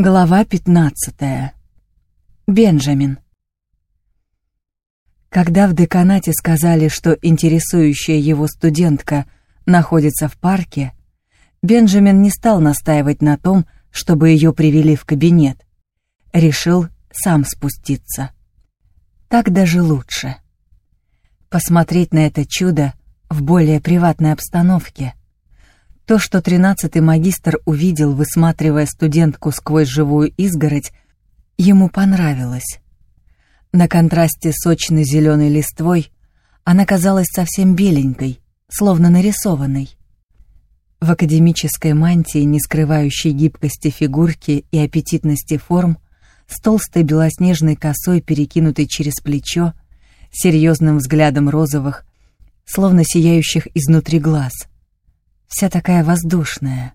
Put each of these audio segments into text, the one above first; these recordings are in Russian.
Глава 15. Бенджамин. Когда в деканате сказали, что интересующая его студентка находится в парке, Бенджамин не стал настаивать на том, чтобы ее привели в кабинет. Решил сам спуститься. Так даже лучше. Посмотреть на это чудо в более приватной обстановке. То, что тринадцатый магистр увидел, высматривая студентку сквозь живую изгородь, ему понравилось. На контрасте сочной зеленой листвой она казалась совсем беленькой, словно нарисованной. В академической мантии, не скрывающей гибкости фигурки и аппетитности форм, с толстой белоснежной косой, перекинутой через плечо, серьезным взглядом розовых, словно сияющих изнутри глаз — вся такая воздушная.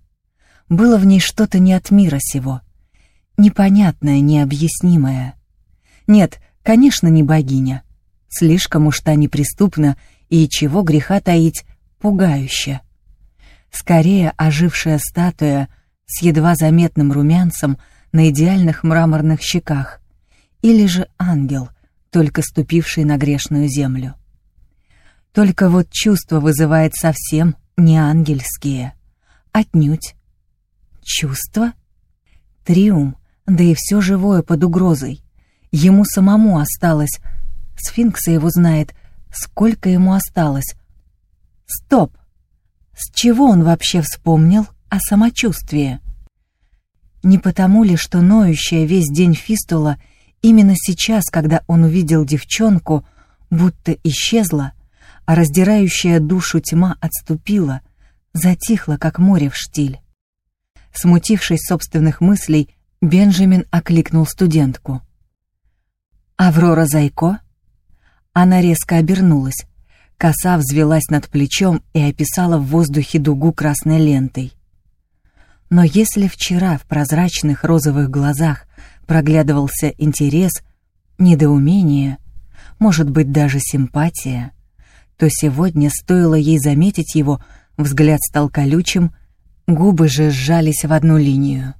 Было в ней что-то не от мира сего, непонятное, необъяснимое. Нет, конечно, не богиня. Слишком уж та неприступна и чего греха таить, пугающе. Скорее ожившая статуя с едва заметным румянцем на идеальных мраморных щеках, или же ангел, только ступивший на грешную землю. Только вот чувство вызывает совсем не ангельские. Отнюдь. Чувства? Триум, да и все живое под угрозой. Ему самому осталось. Сфинкса его знает, сколько ему осталось. Стоп! С чего он вообще вспомнил о самочувствии? Не потому ли, что ноющая весь день фистула именно сейчас, когда он увидел девчонку, будто исчезла, а раздирающая душу тьма отступила, затихла, как море в штиль. Смутившись собственных мыслей, Бенджамин окликнул студентку. «Аврора Зайко?» Она резко обернулась. Коса взвелась над плечом и описала в воздухе дугу красной лентой. Но если вчера в прозрачных розовых глазах проглядывался интерес, недоумение, может быть, даже симпатия, то сегодня стоило ей заметить его, взгляд стал колючим, губы же сжались в одну линию.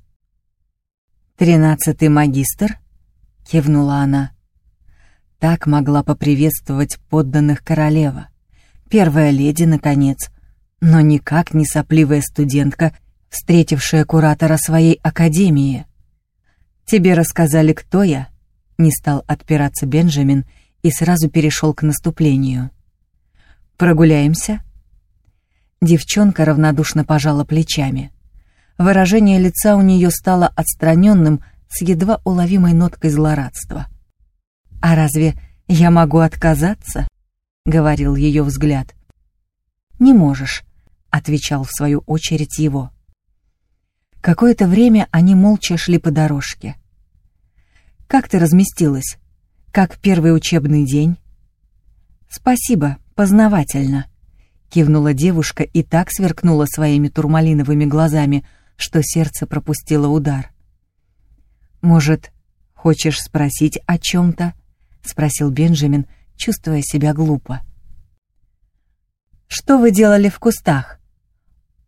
«Тринадцатый магистр?» — кивнула она. Так могла поприветствовать подданных королева. Первая леди, наконец, но никак не сопливая студентка, встретившая куратора своей академии. «Тебе рассказали, кто я?» — не стал отпираться Бенджамин и сразу перешел к наступлению. Прогуляемся?» Девчонка равнодушно пожала плечами. Выражение лица у нее стало отстраненным с едва уловимой ноткой злорадства. «А разве я могу отказаться?» — говорил ее взгляд. «Не можешь», — отвечал в свою очередь его. Какое-то время они молча шли по дорожке. «Как ты разместилась? Как первый учебный день?» «Спасибо, познавательно», — кивнула девушка и так сверкнула своими турмалиновыми глазами, что сердце пропустило удар. «Может, хочешь спросить о чем-то?» — спросил Бенджамин, чувствуя себя глупо. «Что вы делали в кустах?»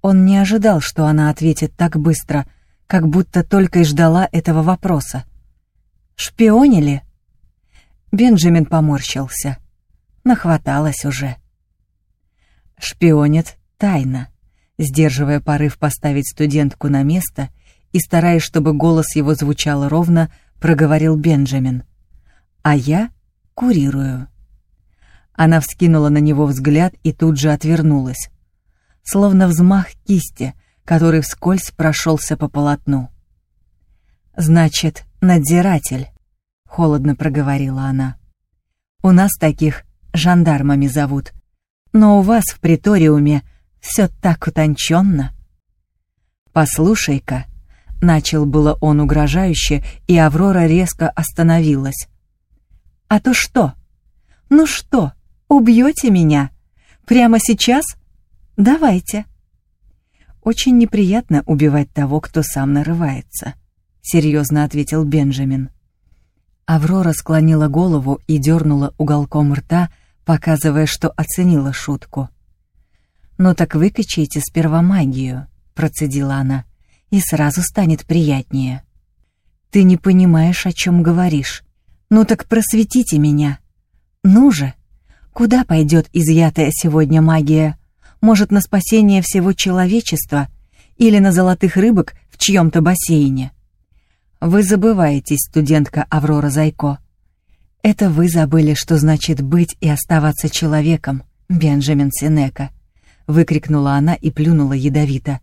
Он не ожидал, что она ответит так быстро, как будто только и ждала этого вопроса. «Шпионили?» Бенджамин поморщился нахваталась уже. Шпионит тайно, сдерживая порыв поставить студентку на место и стараясь, чтобы голос его звучал ровно, проговорил Бенджамин. «А я курирую». Она вскинула на него взгляд и тут же отвернулась, словно взмах кисти, который вскользь прошелся по полотну. «Значит, надзиратель», — холодно проговорила она. «У нас таких жандармами зовут. Но у вас в приториуме все так утонченно. «Послушай-ка», — начал было он угрожающе, и Аврора резко остановилась. «А то что? Ну что, убьете меня? Прямо сейчас? Давайте». «Очень неприятно убивать того, кто сам нарывается», — серьезно ответил Бенджамин. Аврора склонила голову и дернула уголком рта, — показывая, что оценила шутку. «Ну так выкачайте сперва магию», — процедила она, — «и сразу станет приятнее». Ты не понимаешь, о чем говоришь. Ну так просветите меня. Ну же, куда пойдет изъятая сегодня магия? Может, на спасение всего человечества или на золотых рыбок в чьем-то бассейне? Вы забываетесь, студентка Аврора Зайко. Это вы забыли, что значит быть и оставаться человеком, Бенджамин Синека. Выкрикнула она и плюнула ядовито.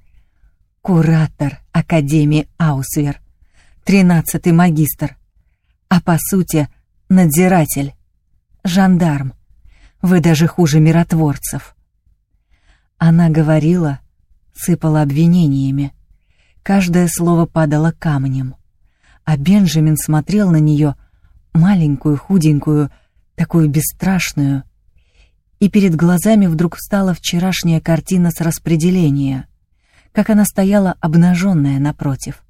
Куратор Академии Аусвер. Тринадцатый магистр. А по сути, надзиратель. Жандарм. Вы даже хуже миротворцев. Она говорила, сыпала обвинениями. Каждое слово падало камнем. А Бенджамин смотрел на нее, маленькую, худенькую, такую бесстрашную. И перед глазами вдруг встала вчерашняя картина с распределения, как она стояла обнаженная напротив,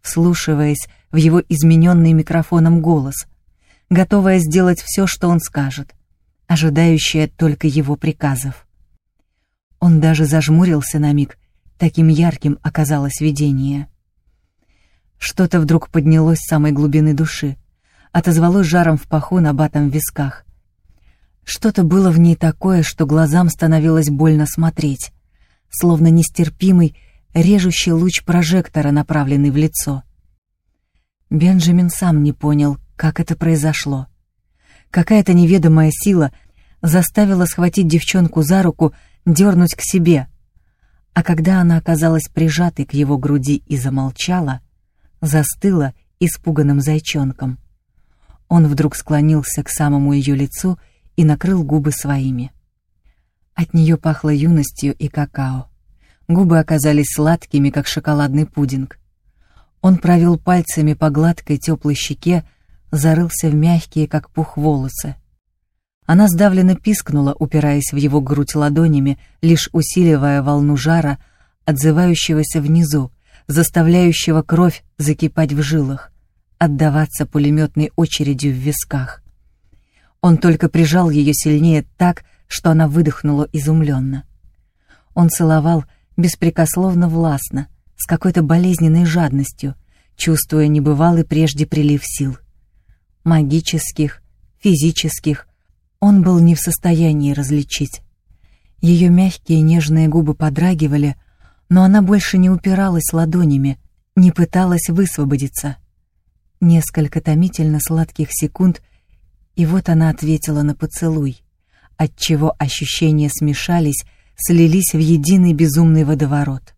вслушиваясь в его измененный микрофоном голос, готовая сделать все, что он скажет, ожидающая только его приказов. Он даже зажмурился на миг, таким ярким оказалось видение. Что-то вдруг поднялось с самой глубины души, отозвалось жаром в паху на батом висках. Что-то было в ней такое, что глазам становилось больно смотреть, словно нестерпимый, режущий луч прожектора, направленный в лицо. Бенджамин сам не понял, как это произошло. Какая-то неведомая сила заставила схватить девчонку за руку, дернуть к себе. А когда она оказалась прижатой к его груди и замолчала, застыла испуганным зайчонком. Он вдруг склонился к самому ее лицу и накрыл губы своими. От нее пахло юностью и какао. Губы оказались сладкими, как шоколадный пудинг. Он провел пальцами по гладкой теплой щеке, зарылся в мягкие, как пух, волосы. Она сдавленно пискнула, упираясь в его грудь ладонями, лишь усиливая волну жара, отзывающегося внизу, заставляющего кровь закипать в жилах отдаваться пулеметной очередью в висках. Он только прижал ее сильнее так, что она выдохнула изумленно. Он целовал беспрекословно властно, с какой-то болезненной жадностью, чувствуя небывалый прежде прилив сил. Магических, физических, он был не в состоянии различить. Ее мягкие нежные губы подрагивали, но она больше не упиралась ладонями, не пыталась высвободиться. Несколько томительно сладких секунд, и вот она ответила на поцелуй, отчего ощущения смешались, слились в единый безумный водоворот.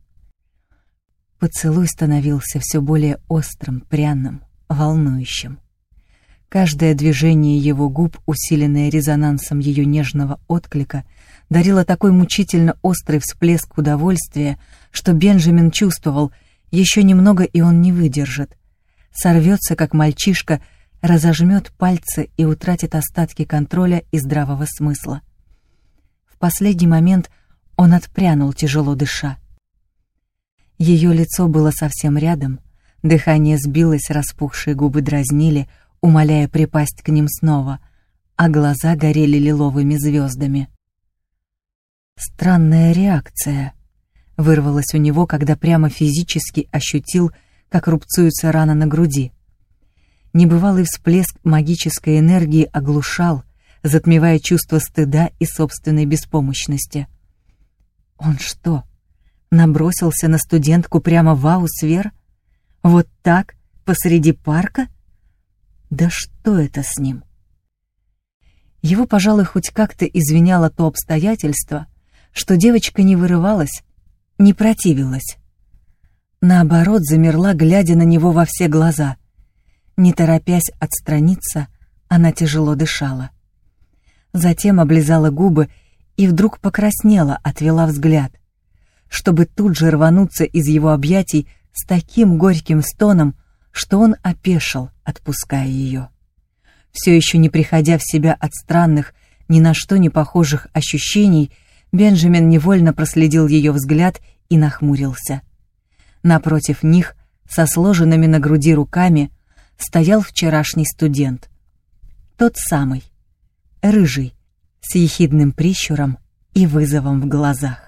Поцелуй становился все более острым, пряным, волнующим. Каждое движение его губ, усиленное резонансом ее нежного отклика, дарило такой мучительно острый всплеск удовольствия, что Бенджамин чувствовал, еще немного и он не выдержит — сорвется, как мальчишка, разожмет пальцы и утратит остатки контроля и здравого смысла. В последний момент он отпрянул, тяжело дыша. Ее лицо было совсем рядом, дыхание сбилось, распухшие губы дразнили, умоляя припасть к ним снова, а глаза горели лиловыми звездами. Странная реакция вырвалась у него, когда прямо физически ощутил, как рубцуется рана на груди. Небывалый всплеск магической энергии оглушал, затмевая чувство стыда и собственной беспомощности. Он что, набросился на студентку прямо в Аусвер? Вот так, посреди парка? Да что это с ним? Его, пожалуй, хоть как-то извиняло то обстоятельство, что девочка не вырывалась, не противилась. Наоборот, замерла, глядя на него во все глаза. Не торопясь отстраниться, она тяжело дышала. Затем облизала губы и вдруг покраснела, отвела взгляд, чтобы тут же рвануться из его объятий с таким горьким стоном, что он опешил, отпуская ее. Все еще не приходя в себя от странных, ни на что не похожих ощущений, Бенджамин невольно проследил ее взгляд и нахмурился — Напротив них, со сложенными на груди руками, стоял вчерашний студент. Тот самый, рыжий, с ехидным прищуром и вызовом в глазах.